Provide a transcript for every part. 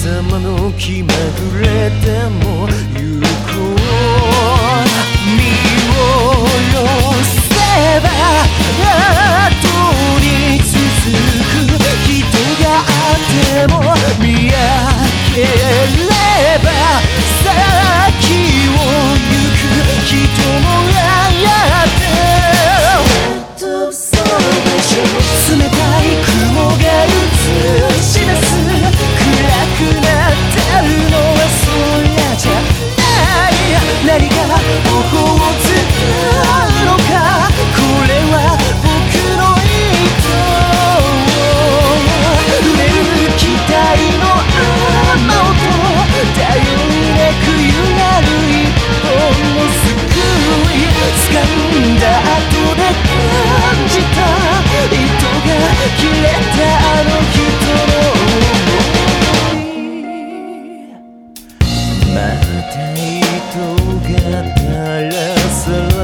様の気まぐれでも行こう。身を寄せば Take to get the lesson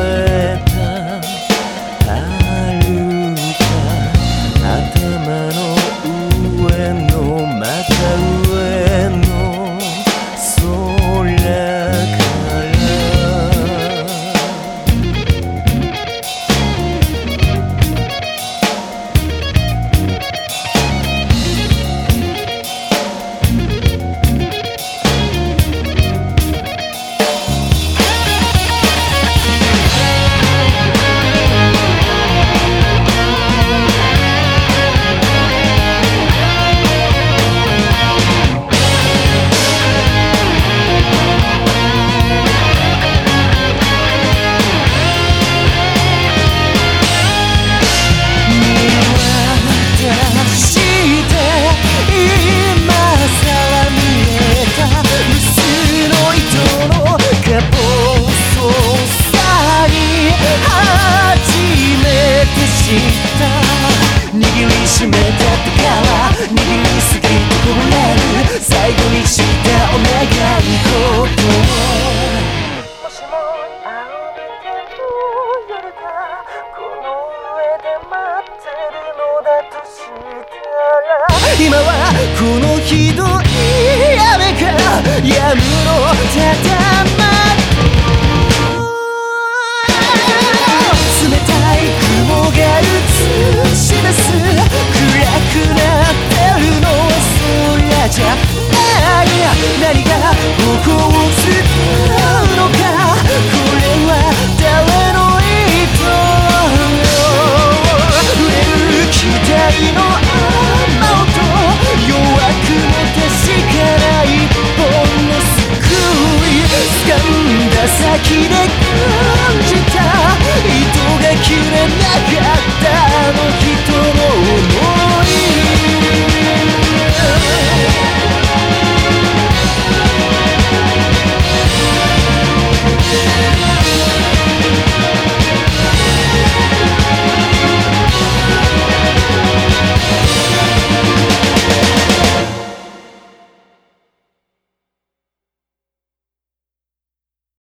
ひどい雨がやむのたたま